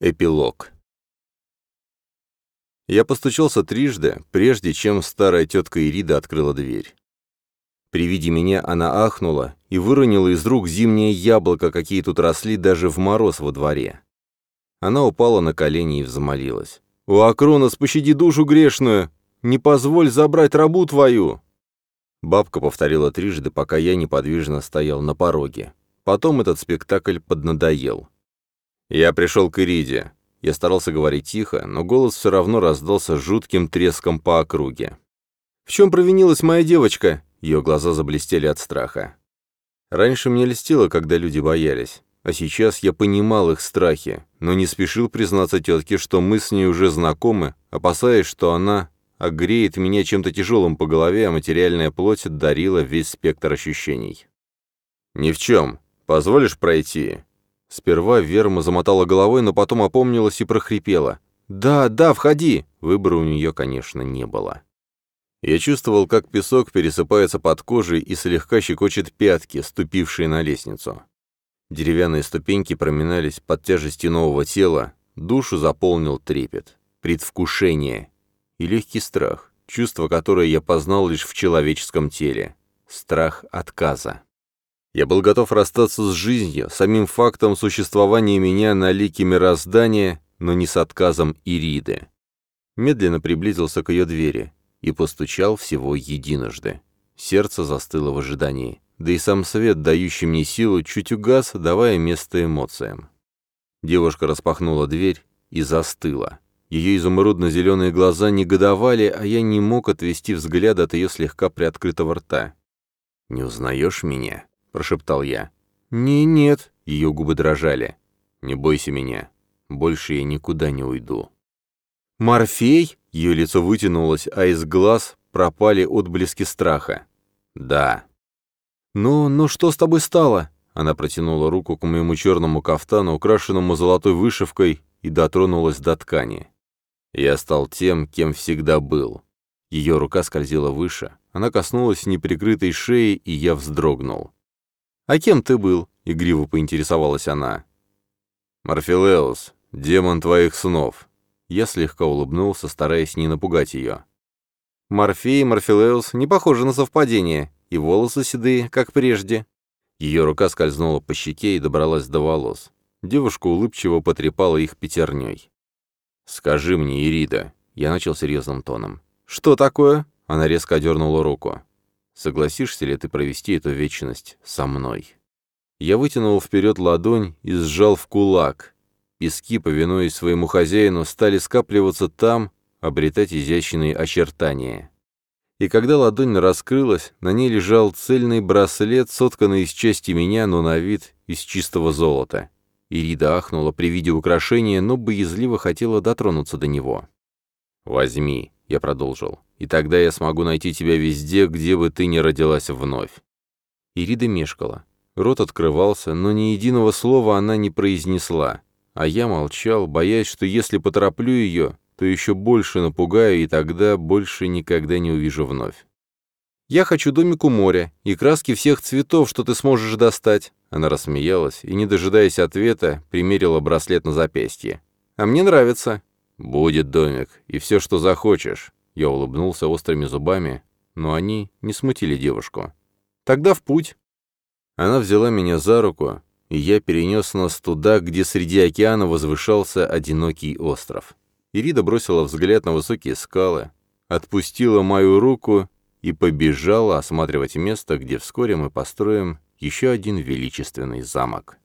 Эпилог. Я постучался трижды, прежде чем старая тетка Ирида открыла дверь. При виде меня она ахнула и выронила из рук зимнее яблоко, какие тут росли даже в мороз во дворе. Она упала на колени и взмолилась. «О, Акронос, пощади душу грешную! Не позволь забрать рабу твою!» Бабка повторила трижды, пока я неподвижно стоял на пороге. Потом этот спектакль поднадоел. Я пришел к Ириде. Я старался говорить тихо, но голос все равно раздался жутким треском по округе. «В чем провинилась моя девочка?» Ее глаза заблестели от страха. Раньше мне льстило, когда люди боялись, а сейчас я понимал их страхи, но не спешил признаться тетке, что мы с ней уже знакомы, опасаясь, что она огреет меня чем-то тяжелым по голове, а материальная плоть дарила весь спектр ощущений. «Ни в чем. Позволишь пройти?» Сперва Верма замотала головой, но потом опомнилась и прохрипела. «Да, да, входи!» Выбора у нее, конечно, не было. Я чувствовал, как песок пересыпается под кожей и слегка щекочет пятки, ступившие на лестницу. Деревянные ступеньки проминались под тяжестью нового тела, душу заполнил трепет, предвкушение и легкий страх, чувство, которое я познал лишь в человеческом теле. Страх отказа. Я был готов расстаться с жизнью, самим фактом существования меня на лике мироздания, но не с отказом Ириды. Медленно приблизился к ее двери и постучал всего единожды. Сердце застыло в ожидании, да и сам свет, дающий мне силу, чуть угас, давая место эмоциям. Девушка распахнула дверь и застыла. Ее изумрудно-зеленые глаза негодовали, а я не мог отвести взгляд от ее слегка приоткрытого рта. «Не узнаешь меня?» — прошептал я. «Не, нет», — ее губы дрожали. «Не бойся меня. Больше я никуда не уйду». «Морфей?» — ее лицо вытянулось, а из глаз пропали отблески страха. «Да». «Ну, ну что с тобой стало?» Она протянула руку к моему черному кафтану, украшенному золотой вышивкой, и дотронулась до ткани. Я стал тем, кем всегда был. Ее рука скользила выше, она коснулась неприкрытой шеи, и я вздрогнул. «А кем ты был?» — игриво поинтересовалась она. «Морфилеус, демон твоих снов». Я слегка улыбнулся, стараясь не напугать ее. «Морфей и Морфилеус не похожи на совпадение, и волосы седые, как прежде». Ее рука скользнула по щеке и добралась до волос. Девушка улыбчиво потрепала их пятерней. «Скажи мне, Ирида», — я начал серьезным тоном. «Что такое?» — она резко одернула руку. Согласишься ли ты провести эту вечность со мной?» Я вытянул вперед ладонь и сжал в кулак. Пески, повинуясь своему хозяину, стали скапливаться там, обретать изящные очертания. И когда ладонь раскрылась, на ней лежал цельный браслет, сотканный из части меня, но на вид из чистого золота. Ирида ахнула при виде украшения, но боязливо хотела дотронуться до него. «Возьми», — я продолжил и тогда я смогу найти тебя везде, где бы ты ни родилась вновь». Ирида мешкала. Рот открывался, но ни единого слова она не произнесла, а я молчал, боясь, что если потороплю ее, то еще больше напугаю, и тогда больше никогда не увижу вновь. «Я хочу домик у моря и краски всех цветов, что ты сможешь достать». Она рассмеялась и, не дожидаясь ответа, примерила браслет на запястье. «А мне нравится». «Будет домик, и все, что захочешь. Я улыбнулся острыми зубами, но они не смутили девушку. «Тогда в путь!» Она взяла меня за руку, и я перенес нас туда, где среди океана возвышался одинокий остров. Ирида бросила взгляд на высокие скалы, отпустила мою руку и побежала осматривать место, где вскоре мы построим еще один величественный замок.